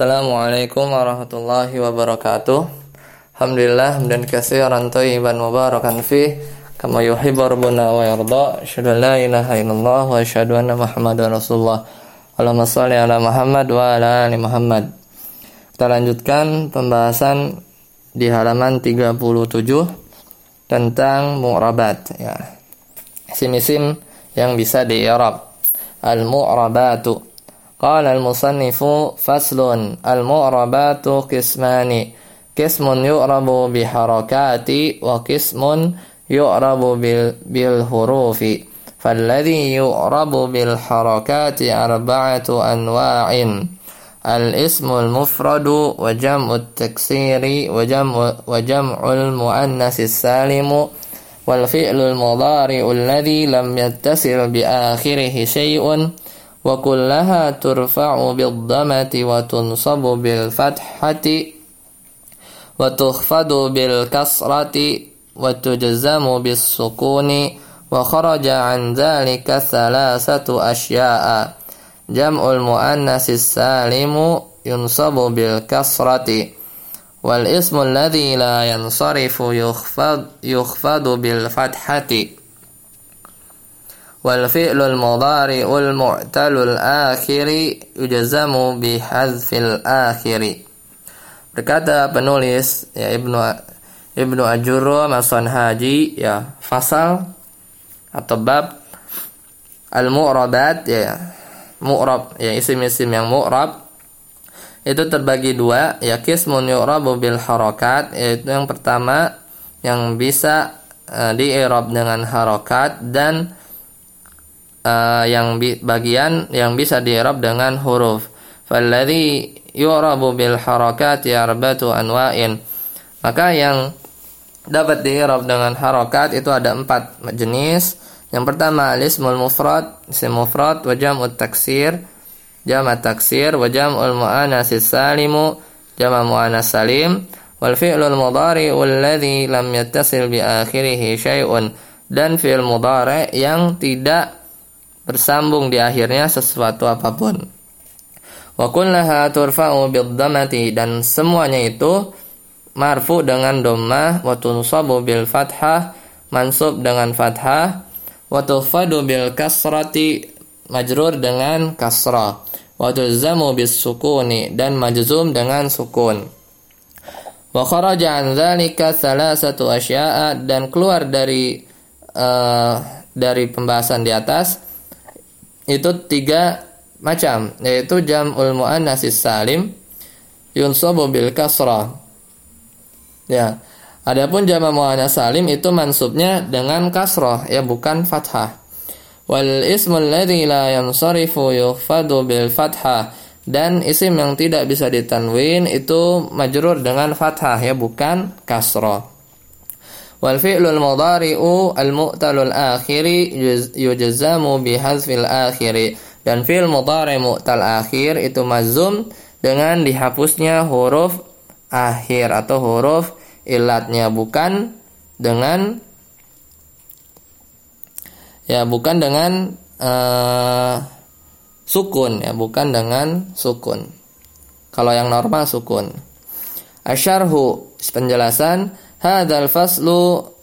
Assalamualaikum warahmatullahi wabarakatuh. Alhamdulillah hamdan katsiran thayyiban mubarakan fi kama yuhibbu rabbuna wa yarda. Asyhadu la ilaha illallah wa asyhadu anna Muhammadar Rasulullah. Allahumma shalli ala Muhammad wa ala ali Muhammad. Kita lanjutkan pembahasan di halaman 37 tentang mu'rabat ya. Isim-isim yang bisa di-i'rab. Al-mu'rabatu قال المصنف فصل المعربات قسمان قسم يعرب بحركات وقسم يعرب بالحروف. فالذي يعرب بالحركات أربعة أنواع الاسم المفرد وجمع التكسير وجمع, وجمع المؤنث السالم والفعل المضارع الذي لم يتصل بآخره شيء. وكلها ترفع بالضمة وتنصب بالفتحة وتخفض بالكسرة وتجزم بالسكون وخرج عن ذلك ثلاثة أشياء. جمع المؤنث السالم ينصب بالكسرة والاسم الذي لا ينصرف يخفض, يخفض بالفتحة. Wal fi'lul mudhari'ul mu'talul akhiri yujazamu bihadzfil akhiri. Berkata penulis ya Ibnu Ibnu Ajurro Mason Haji ya fasal atau bab al-mu'rabat ya mu'rab ya isim-isim yang mu'rab itu terbagi dua ya kismun yu'rabu bil harakat yaitu yang pertama yang bisa uh, di dengan harokat dan uh, yang bi bagian yang bisa diirab dengan huruf. Falladhi yu'rabu bil harakati arbatu anwa'in. Maka yang dapat diirab dengan harakat itu ada empat jenis. Yang pertama al-ismul mufrad, isim mufrad wa jam'ut taksir, jama' taksir wa jam'ul mu'annas salimu, jama' mu'annas salim, wal fi'lul mudhari alladhi lam yattasil bi akhirih syai'un dan fi'il mudhari yang tidak bersambung di akhirnya sesuatu apa pun. Wa kullaha turfa'u bid-dhammati dan semuanya itu marfu dengan dhammah wa tunsabu bil fathah mansub dengan fathah wa tufadu bil kasrati majrur dengan kasrah wa tuzamu bis sukuni dan majzum dengan sukun wa kharaja an dzalika thalathatu asya'a dan keluar dari uh, dari pembahasan di atas itu tiga macam yaitu jam'ul muannas salim yunsabu bil kasrah. Ya. Adapun jama' muannas salim itu mansubnya dengan kasrah ya bukan fathah. Wal ismul ladzi la yansarifu yukhfadu bil fathah dan isim yang tidak bisa ditanwin itu majrur dengan fathah ya bukan kasrah. Wal fi'lul mudhari'u al-mu'talul akhiri yujzamu bihadzfil akhiri. Dan fi'l mudhari mu'tal akhir itu mazum dengan dihapusnya huruf akhir atau huruf ilatnya bukan dengan ya bukan dengan uh, sukun ya bukan dengan sukun. Kalau yang normal sukun. Asyarhu penjelasan هذا الفصل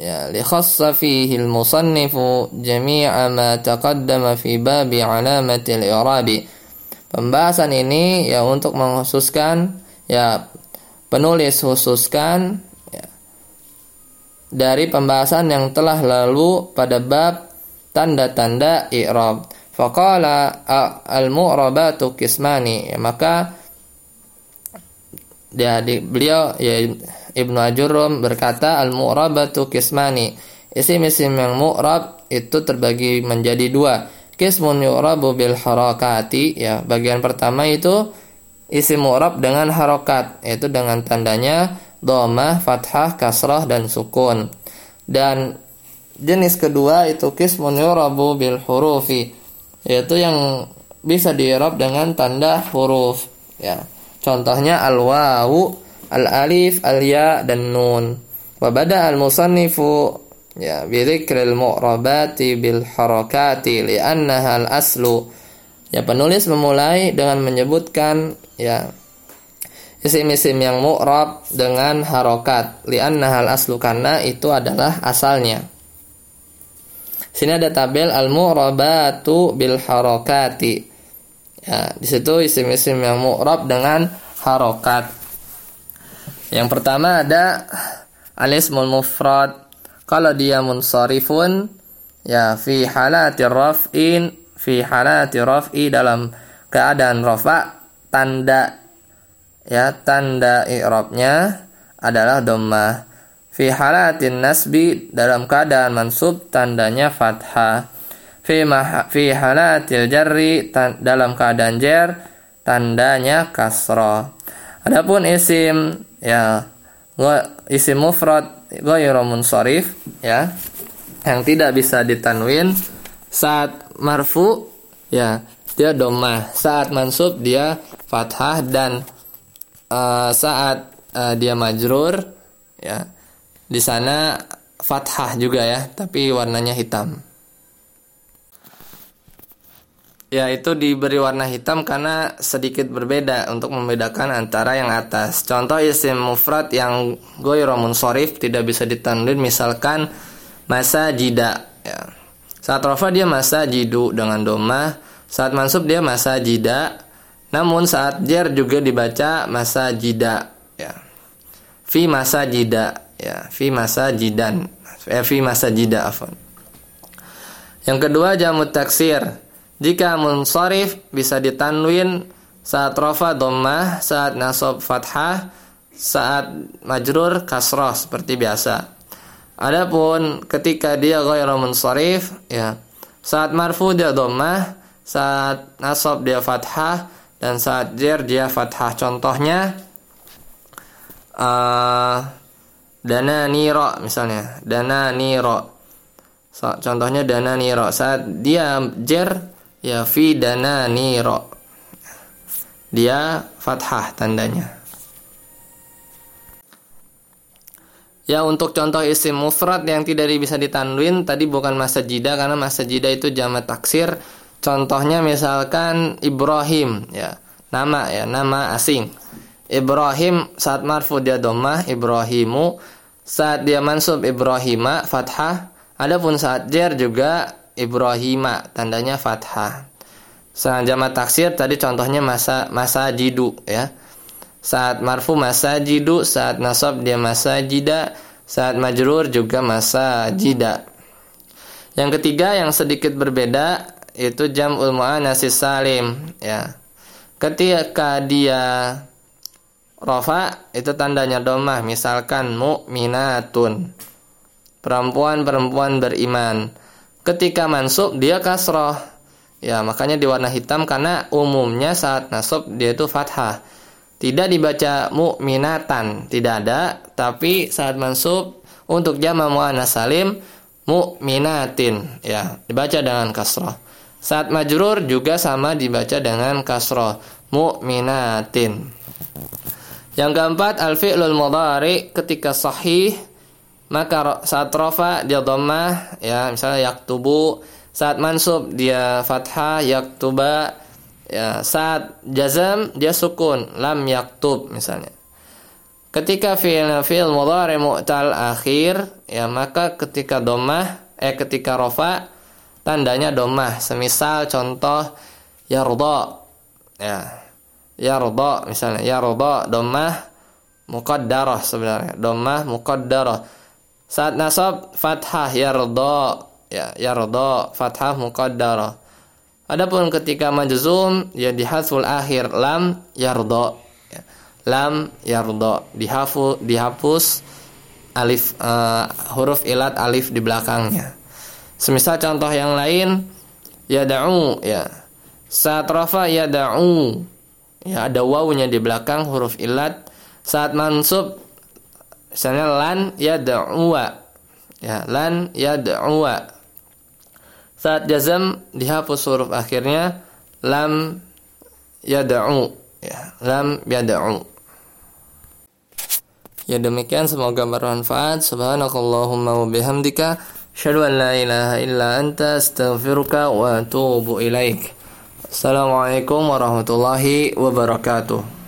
ya li khassa fihi al-musannif jami'a ma taqaddama fi babi al-i'rabi. Pembahasan ini ya untuk mengkhususkan ya penulis khususkan ya, dari pembahasan yang telah lalu pada bab tanda-tanda i'rab. Faqala al-mu'rabatu kismani. Ya, maka ya di, beliau ya Ibnu Ajurum berkata al-mu'rabatu kismani. Isim-isim yang mu'rab itu terbagi menjadi dua. Kismun yu'rabu bil harakati ya. Bagian pertama itu isim mu'rab dengan harokat yaitu dengan tandanya dhamma, fathah, kasrah dan sukun. Dan jenis kedua itu kismun yu'rabu bil hurufi yaitu yang bisa diirab dengan tanda huruf ya. Contohnya al-wawu al-alif, al-ya dan nun. Wa bada al-musannifu ya bi mu'rabati bil harakati li'annaha al-aslu. Ya penulis memulai dengan menyebutkan ya isim-isim yang mu'rab dengan harokat li'anna hal aslu karena itu adalah asalnya sini ada tabel al-mu'rabatu bil harokati ya di situ isim-isim yang mu'rab dengan harokat yang pertama ada alismul mufrad. Kalau dia munsarifun ya fi halati raf'in fi halati raf'i dalam keadaan rafa tanda ya tanda i'rabnya adalah dhammah. Fi halatin nasbi dalam keadaan mansub tandanya fathah. Fi fi halatil jarri dalam keadaan jar tandanya kasrah. Adapun isim ya. Isim mufrad ghairu munsharif ya yang tidak bisa ditanwin. Saat marfu ya dia domah. Saat mansub dia fathah dan uh, saat uh, dia majrur ya. Di sana fathah juga ya tapi warnanya hitam ya itu diberi warna hitam karena sedikit berbeda untuk membedakan antara yang atas contoh isim mufrad yang goyro munsorif tidak bisa ditanwin misalkan masa jida ya. saat rofa dia masa jidu dengan doma saat mansub dia masa jida namun saat jer juga dibaca masa jida ya. Fi masa jida ya, fi masa jidan. Eh, fi masa jida afwan. Yang kedua jamu taksir. Jika munsharif bisa ditanwin saat rofa dhammah, saat nasab fathah, saat majrur kasrah seperti biasa. Adapun ketika dia ghairu munsharif ya, saat marfu dia dhammah, saat nasab dia fathah, dan saat jer dia fathah. Contohnya uh, dana niro misalnya dana niro. So, contohnya dana niro. Saat dia jer ya fi dana niro. Dia fathah tandanya. Ya untuk contoh isim mufrad yang tidak bisa ditanwin tadi bukan masa jida karena masa jida itu jamak taksir. Contohnya misalkan Ibrahim ya, nama ya, nama asing. Ibrahim saat marfu dia domah Ibrahimu, saat dia mansub Ibrahima fathah, adapun saat jar juga Ibrahima tandanya fathah. Saat jama taksir tadi contohnya masa masa jidu ya. Saat marfu masa jidu, saat nasab dia masa jida, saat majrur juga masa jida. Yang ketiga yang sedikit berbeda itu jam'ul muannats salim ya. Ketika dia rofa itu tandanya domah misalkan mu'minatun perempuan-perempuan beriman ketika mansub dia kasroh. Ya makanya diwarna hitam karena umumnya saat nasub dia itu fathah. Tidak dibaca mu'minatan. Tidak ada tapi saat mansub untuk jama muannas salim mu'minatin. Ya dibaca dengan kasroh. Saat majrur juga sama dibaca dengan kasroh. Mu'minatin. Yang keempat al-fi'lul mudhari ketika sahih maka saat rofa dia dhammah ya misalnya yaktubu saat mansub dia fathah yaktuba ya saat jazam dia sukun lam yaktub misalnya. Ketika fi'il fi'il mudhari mu'tal akhir ya maka ketika dhammah eh ketika rofa tandanya domah semisal contoh yarda ya yarda misalnya yarda domah muqaddarah sebenarnya. Domah muqaddarah saat nasab fathah yarda ya yarda fathah muqaddarah adapun ketika majzum ya dihadzful akhir lam yarda ya. lam yarda dihafu dihapus alif uh, huruf ilat alif di belakangnya Semisal contoh yang lain ya da'u ya. Saat rafa ya da'u. Ya ada wawunya di belakang huruf ilat. Saat mansub misalnya lan ya da'uwa. Ya, lan ya da'uwa. Saat jazam dihapus huruf akhirnya lam ya da'u. Ya, lam ya da'u. Ya demikian semoga bermanfaat. Subhanakallahumma wa bihamdika an la ilaha illa anta astaghfiruka wa atubu ilaik. Assalamualaikum warahmatullahi wabarakatuh.